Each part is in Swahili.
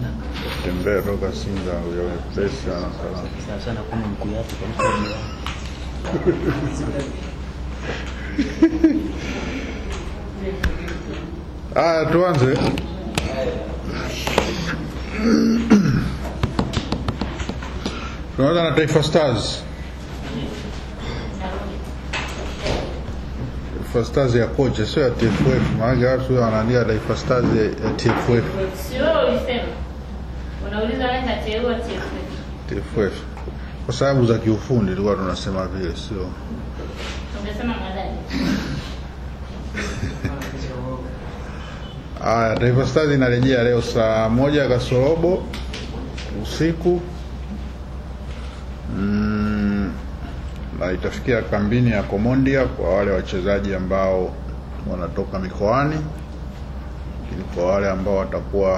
na tembea toka Sinza uyawe pesa sana tuanze. Tunaanza na Taifa Stars. Taifa Stars ya kocha sio ya TFF, maana watu wanaandika Taifa Stars ya TFF. Sio ulisema. Unauliza nani kateua TFF? TFF. Kwa sababu za kiufundi tulikuwa tunasema vile, sio Ungesema madai. Haya, Taifa Stars inarejea leo saa moja kasorobo usiku mm, itafikia kambini ya Komondia kwa wale wachezaji ambao wanatoka mikoani, lakini kwa wale ambao watakuwa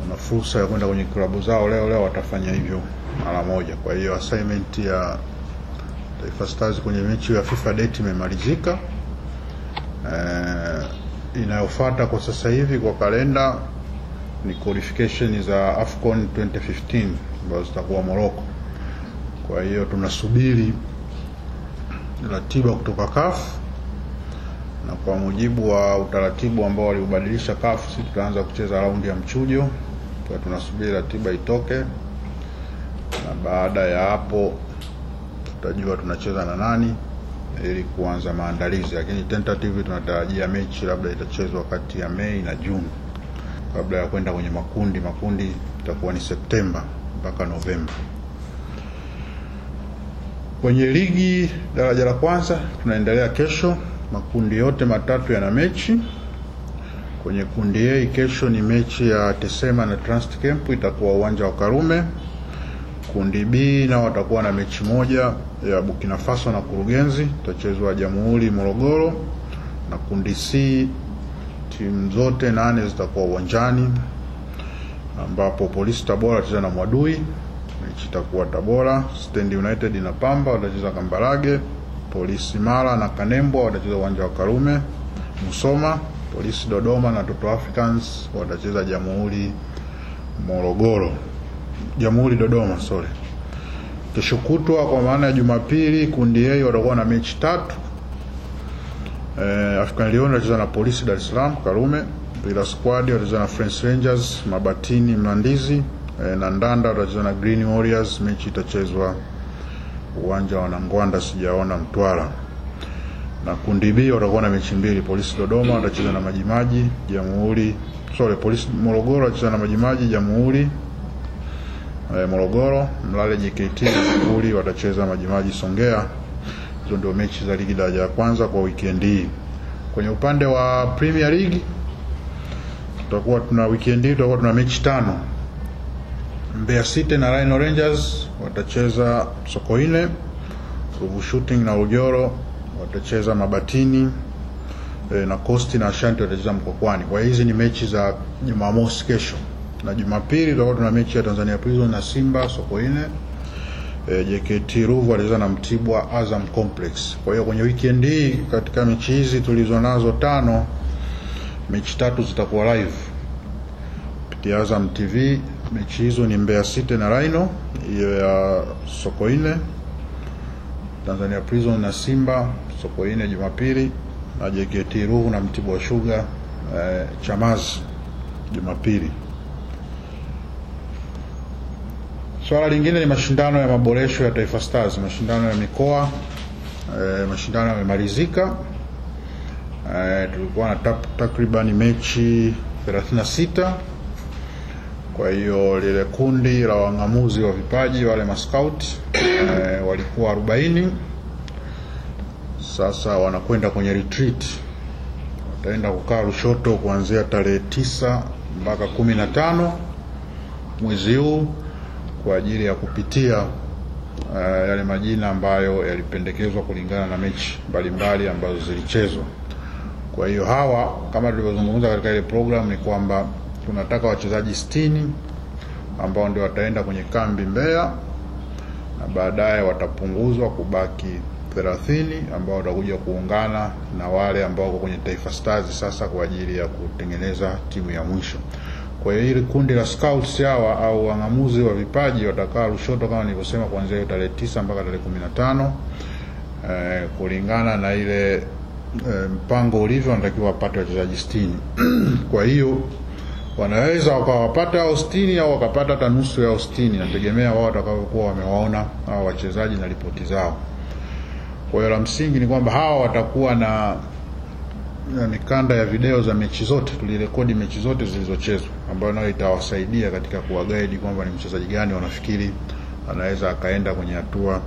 wana fursa ya kwenda kwenye klabu zao leo leo watafanya hivyo mara moja. Kwa hiyo assignment ya Taifa Stars kwenye mechi ya FIFA date imemalizika. Eh, inayofuata kwa sasa hivi kwa kalenda ni qualification za AFCON 2015 ambazo zitakuwa Morocco. Kwa hiyo tunasubiri ratiba kutoka kafu na kwa mujibu wa utaratibu ambao waliubadilisha CAF, sisi tutaanza kucheza raundi ya mchujo. Kwa tunasubiri ratiba itoke, na baada ya hapo tutajua tunacheza na nani ili kuanza maandalizi, lakini tentative tunatarajia mechi labda itachezwa kati ya Mei na Juni kabla ya kwenda kwenye makundi. Makundi itakuwa ni Septemba mpaka Novemba. Kwenye ligi daraja la kwanza tunaendelea kesho, makundi yote matatu yana mechi. Kwenye kundi A kesho ni mechi ya Tesema na Trust Camp, itakuwa uwanja wa Karume. Kundi B nao watakuwa na mechi moja ya Burkina Faso na Kurugenzi, itachezwa Jamhuri Morogoro, na kundi C timu zote nane zitakuwa uwanjani, ambapo Polisi Tabora watacheza na Mwadui, mechi itakuwa Tabora. Stand United na Pamba watacheza Kambarage, Polisi Mara na Kanembwa watacheza uwanja wa Karume. Musoma, Polisi Dodoma na Toto Africans watacheza Jamhuri Morogoro, Jamhuri Dodoma, sorry. Kesho kutwa kwa maana ya Jumapili, kundi A watakuwa na mechi tatu. Eh, African Lion watacheza na Polisi Dar es Salaam Karume, Villa Squad watacheza na French Rangers Mabatini Mlandizi, eh, na Ndanda watacheza na Green Warriors. Mechi itachezwa uwanja wa Nangwanda, sijaona Mtwara. Na kundi B watakuwa na mechi mbili, Polisi Dodoma watacheza na Majimaji, Jamhuri sorry, Polisi Morogoro watacheza na Majimaji, Jamhuri e, Morogoro, Mlale JKT Jamhuri watacheza Majimaji Songea. Hizo ndio mechi za ligi daraja ya kwanza kwa weekend hii. Kwenye upande wa Premier League tutakuwa tuna weekend hii tutakuwa tuna mechi tano. Mbeya City na Rhino Rangers watacheza Sokoine, Ruvu Shooting na Ujoro watacheza Mabatini e, na Coast na Ashanti watacheza Mkokwani. Kwa hizi ni mechi za Jumamosi kesho, na Jumapili tutakuwa tuna mechi ya Tanzania Prison na Simba Sokoine. E, JKT Ruvu watacheza na Mtibwa Azam Complex. Kwa hiyo kwenye weekend hii katika mechi hizi tulizo nazo tano, mechi tatu zitakuwa live kupitia Azam TV. Mechi hizo ni Mbeya City na Rhino, hiyo ya Sokoine, Tanzania Prison na Simba Sokoine Jumapili, na JKT Ruvu na Mtibwa Sugar eh, Chamazi Jumapili. Swala lingine ni mashindano ya maboresho ya Taifa Stars, mashindano ya mikoa e, mashindano yamemalizika. E, tulikuwa na takribani takriban mechi 36. Kwa hiyo lile kundi la wang'amuzi wa vipaji wale mascout e, walikuwa 40. Sasa wanakwenda kwenye retreat, wataenda kukaa Lushoto kuanzia tarehe tisa mpaka kumi na tano mwezi huu kwa ajili ya kupitia uh, yale majina ambayo yalipendekezwa kulingana na mechi mbalimbali ambazo zilichezwa. Kwa hiyo hawa kama tulivyozungumza katika ile program ni kwamba tunataka wachezaji sitini ambao ndio wataenda kwenye kambi Mbeya na baadaye watapunguzwa kubaki 30 ambao watakuja kuungana na wale ambao wako kwenye Taifa Stars sasa kwa ajili ya kutengeneza timu ya mwisho. Kwa hiyo hili kundi la scouts hawa au wang'amuzi wa vipaji watakaa Lushoto kama nilivyosema, kuanzia hiyo tarehe tisa mpaka tarehe kumi na tano eh, kulingana na ile eh, mpango ulivyo, wanatakiwa wapate wachezaji sitini. Kwa hiyo wanaweza wakawapata hao sitini au wakapata hata nusu ya sitini, nategemea wao watakavyokuwa wamewaona hao wachezaji na ripoti zao. Kwa hiyo la msingi ni kwamba hawa watakuwa na na mikanda ya video za mechi zote, tulirekodi mechi zote zilizochezwa, ambayo nayo itawasaidia katika kuwagaidi kwamba ni mchezaji gani wanafikiri anaweza akaenda kwenye hatua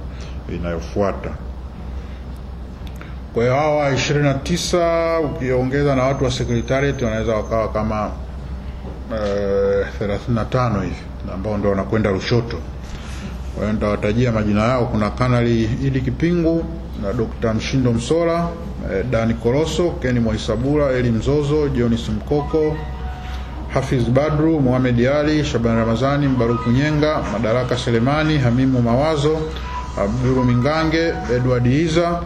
inayofuata. Kwa hiyo hawa 29 ukiongeza na watu wa secretariat wanaweza wakawa kama 35 hivi ambao ndo wanakwenda Lushoto. Kwa hiyo nitawatajia majina yao. Kuna Kanali Idi Kipingu na Dr. Mshindo Msola, e, Dani Koroso, Keni Mwaisabura, Eli Mzozo, Jonis Mkoko, Hafiz Badru, Mohamed Ali, Shaban Ramazani, Mbaruku Nyenga, Madaraka Selemani, Hamimu Mawazo, Abduru Mingange, Edward Iza,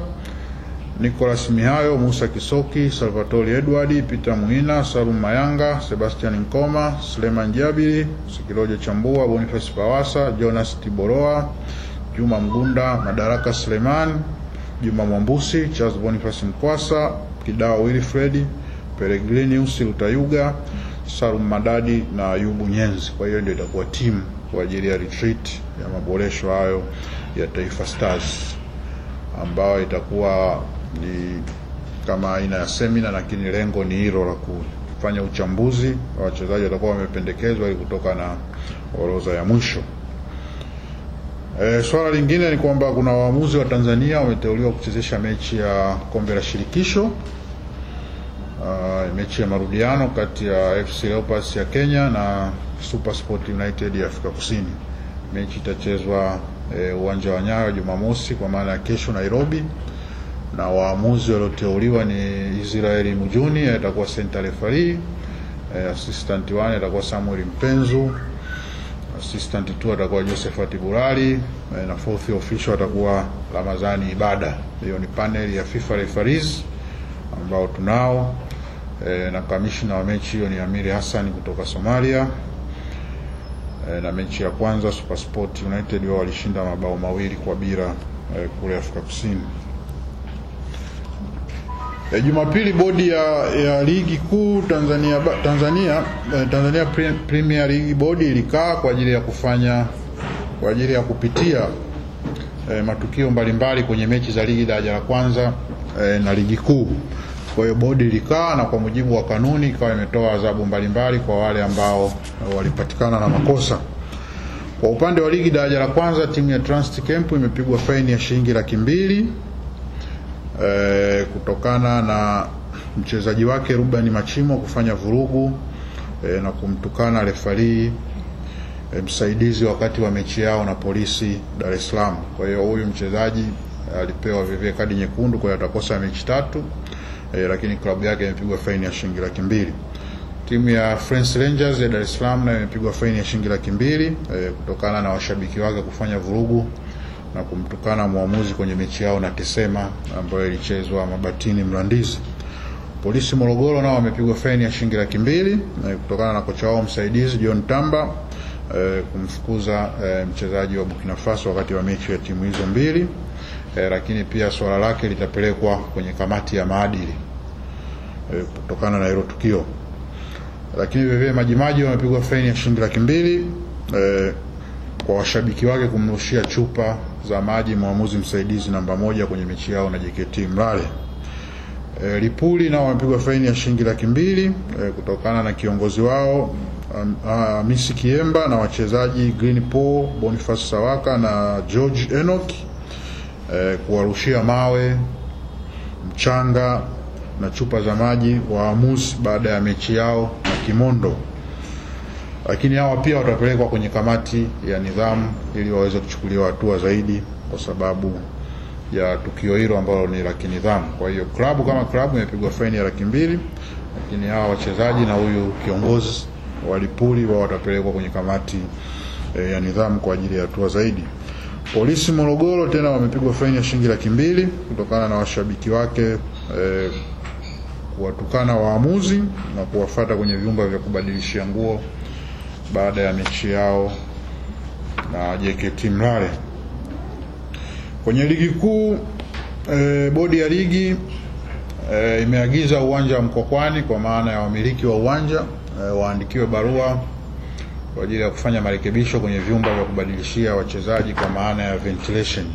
Nicolas Mihayo, Musa Kisoki, Salvatori Edward, Peter muina Salum Mayanga, Sebastian Nkoma, Suleiman Jabiri, Sikilojo Chambua, Boniface Pawasa, Jonas Tiboroa, Juma Mgunda, Madaraka Suleiman, Juma Mwambusi, Charles Boniface Mkwasa, Kidao Wilfred, Peregrinius Lutayuga, Salum Madadi na Ayubu Nyenzi. Kwa hiyo ndio itakuwa timu kwa ajili ya retreat ya maboresho hayo ya Taifa Stars ambayo itakuwa ni kama aina ya semina, lakini lengo ni hilo la kufanya uchambuzi wa wachezaji watakuwa wamependekezwa ili kutoka na orodha ya mwisho. E, swala lingine ni kwamba kuna waamuzi wa Tanzania wameteuliwa kuchezesha mechi ya kombe la shirikisho uh, mechi ya marudiano kati ya FC Leopards ya Kenya na Super Sport United ya Afrika Kusini. Mechi itachezwa e, uwanja wa Nyayo Jumamosi kwa maana ya kesho Nairobi, na waamuzi walioteuliwa ni Israeli Mujuni atakuwa senta refari, e, assistant 1 atakuwa Samuel Mpenzu, assistant 2 atakuwa Josephat Burali e, na fourth official atakuwa Ramadhani Ibada. Hiyo ni panel ya FIFA referees ambao tunao. E, na kamishna wa mechi hiyo ni Amiri Hassan kutoka Somalia. E, na mechi ya kwanza Super Sport United wao walishinda mabao mawili kwa bila e, kule Afrika Kusini. E, Jumapili bodi ya, ya ligi kuu Tanzania Tanzania eh, Tanzania Premier League bodi ilikaa kwa ajili ya kufanya kwa ajili ya kupitia eh, matukio mbalimbali kwenye mechi za ligi daraja la kwanza eh, na ligi kuu. Kwa hiyo bodi ilikaa na kwa mujibu wa kanuni ikawa imetoa adhabu mbalimbali kwa wale ambao walipatikana na makosa. Kwa upande wa ligi daraja la kwanza timu ya Transit Camp imepigwa faini ya shilingi laki mbili eh, kutokana na mchezaji wake Ruben Machimo kufanya vurugu e, na kumtukana refarii e, msaidizi wakati wa mechi yao na polisi Dar es Salaam. Kwa hiyo huyu mchezaji alipewa vivyo kadi nyekundu, kwa hiyo atakosa mechi tatu e, lakini klabu yake imepigwa faini ya shilingi laki mbili. Timu ya Friends Rangers ya Dar es Salaam nayo imepigwa faini ya shilingi laki mbili e, kutokana na washabiki wake kufanya vurugu na kumtukana mwamuzi kwenye mechi yao na Tesema ambayo ilichezwa Mabatini Mlandizi. Polisi Morogoro nao wamepigwa faini ya shilingi laki mbili kutokana na kocha wao msaidizi John Tamba e, kumfukuza e, mchezaji wa Burkina Faso wakati wa mechi ya timu hizo mbili e, lakini pia swala lake litapelekwa kwenye kamati ya maadili e, kutokana na hilo tukio. Lakini vivyo Majimaji wamepigwa faini ya shilingi laki mbili eh, kwa washabiki wake kumrushia chupa za maji mwamuzi msaidizi namba moja kwenye mechi yao na JKT Mlale. E, Lipuli nao wamepigwa faini ya shilingi laki mbili e, kutokana na kiongozi wao Am- Hamisi Kiemba na wachezaji Green Paul, Boniface Sawaka na George Enoch e, kuwarushia mawe, mchanga na chupa za maji waamuzi baada ya mechi yao na Kimondo lakini hawa pia watapelekwa kwenye kamati ya nidhamu ili waweze kuchukuliwa hatua zaidi kwa sababu ya tukio hilo ambalo ni la kinidhamu. Kwa hiyo klabu kama klabu imepigwa faini ya laki mbili, lakini hawa wachezaji na huyu kiongozi wa Lipuli wao watapelekwa kwenye kamati e, ya nidhamu kwa ajili ya hatua zaidi. Polisi Morogoro tena wamepigwa faini ya shilingi laki mbili kutokana na washabiki wake e, kuwatukana waamuzi na kuwafata kwenye vyumba vya kubadilishia nguo baada ya mechi yao na JKT Mlale. Kwenye ligi kuu e, bodi ya ligi e, imeagiza uwanja wa Mkwakwani kwa maana ya wamiliki wa uwanja e, waandikiwe barua kwa ajili ya kufanya marekebisho kwenye vyumba vya kubadilishia wachezaji kwa maana ya ventilation.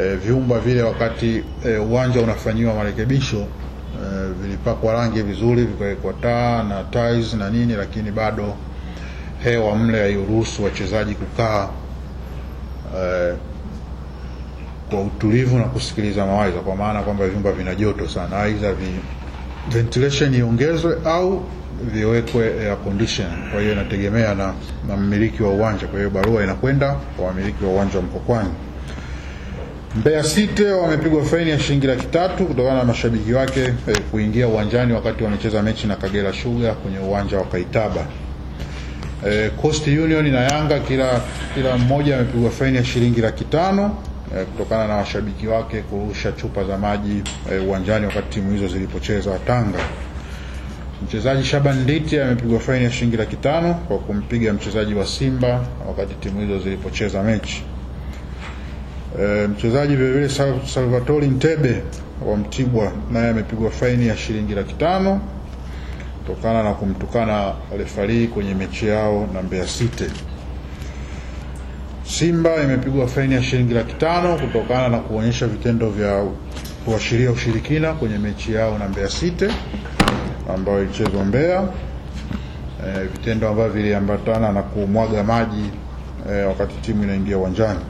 E, vyumba vile wakati e, uwanja unafanyiwa marekebisho e, vilipakwa rangi vizuri, vikawekwa taa na tiles na nini, lakini bado hewa mle hairuhusu wachezaji kukaa eh, kwa utulivu na kusikiliza mawaidha, kwa maana kwamba vyumba vina joto sana, aidha vi, ventilation iongezwe au viwekwe air condition. Kwa hiyo inategemea na, na mmiliki wa uwanja. Kwa hiyo barua inakwenda kwa wamiliki wa uwanja wa Mkokwani. Mbeya City wamepigwa faini ya shilingi laki tatu kutokana na mashabiki wake eh, kuingia uwanjani wakati wamecheza mechi na Kagera Sugar kwenye uwanja wa Kaitaba. Eh, Coast Union na Yanga kila kila mmoja amepigwa faini ya shilingi laki tano eh, kutokana na washabiki wake kurusha chupa za maji eh, e, wakati timu hizo zilipocheza Tanga. Mchezaji Shaban Nditi amepigwa faini ya shilingi laki tano kwa kumpiga mchezaji wa Simba wakati timu hizo zilipocheza mechi. E, mchezaji vilevile Salvatore Ntebe wa Mtibwa naye amepigwa faini ya shilingi laki tano kutokana na kumtukana refarii kwenye mechi yao na Mbeya City. Simba imepigwa faini ya shilingi laki tano kutokana na kuonyesha vitendo vya kuashiria ushirikina kwenye mechi yao na Mbeya City ambayo ilichezwa Mbeya. E, vitendo ambavyo viliambatana na kumwaga maji e, wakati timu inaingia uwanjani.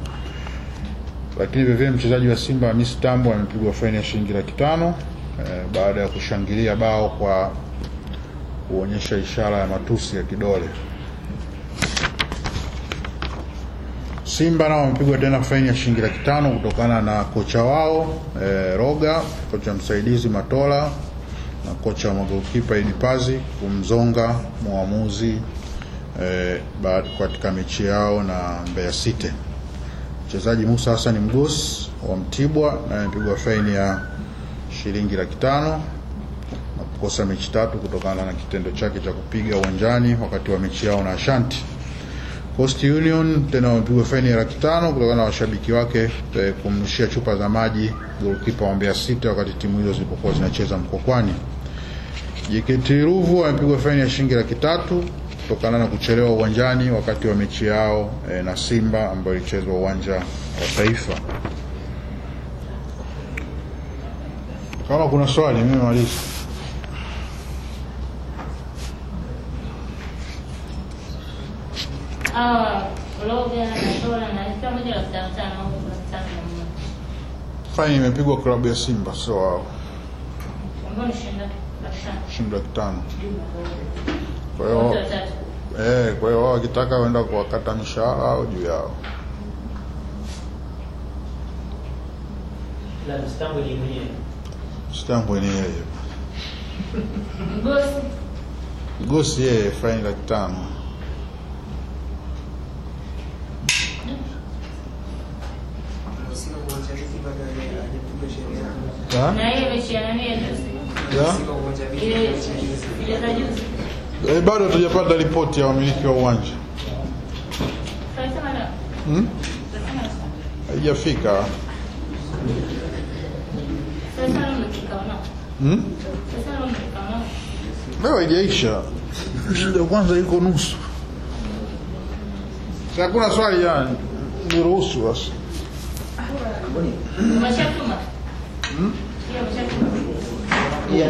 Lakini vivyo mchezaji wa Simba Hamisi Tambo amepigwa faini ya shilingi laki tano e, baada ya kushangilia bao kwa kuonyesha ishara ya matusi ya kidole. Simba nao wamepigwa tena faini ya shilingi laki tano kutokana na kocha wao e, Roga, kocha msaidizi Matola na kocha wa magolikipa Idi Pazi kumzonga mwamuzi e, katika mechi yao na Mbeya City. Mchezaji Musa Hassan Mgosi wa Mtibwa naye amepigwa faini ya shilingi laki tano kukosa mechi tatu kutokana na kitendo chake cha kupiga uwanjani wakati wa mechi yao na Ashanti. Coast Union tena wamepigwa faini ya laki tano kutokana na washabiki wake eh, kumrushia chupa za maji golikipa wa Mbeya City wakati timu hizo zilipokuwa zinacheza Mkokwani. JKT Ruvu wamepigwa faini ya shilingi laki tatu kutokana na kuchelewa uwanjani wakati wa mechi yao e, na Simba ambayo ilichezwa uwanja wa Taifa. Kama kuna swali mimi maliza. Hawa Roga na na kila mmoja laki tano tano au laki tano na moja. Faini imepigwa klabu ya Simba, sio wao, Ambao ni shilingi laki tano. Kwa hiyo eh, kwa hiyo wao wakitaka waenda kuwakata mishahara au juu yao. La ni. Stambo ni yeye. Gosi. Gosi yeye faini laki tano. Sio uwanjani bado hajapigwa sheria. Ha? Na hiyo mechi ya nani ya juzi. Ya? Sio uwanjani Ile ile za juzi. Eh, bado hatujapata ripoti ya wamiliki wa uwanja. Hmm? Haijafika. Hmm? Leo haijaisha. Shida kwanza iko nusu. Si hakuna swali yani. Niruhusu basi. Umeshatuma? Hmm? Hiyo umeshatuma. Ya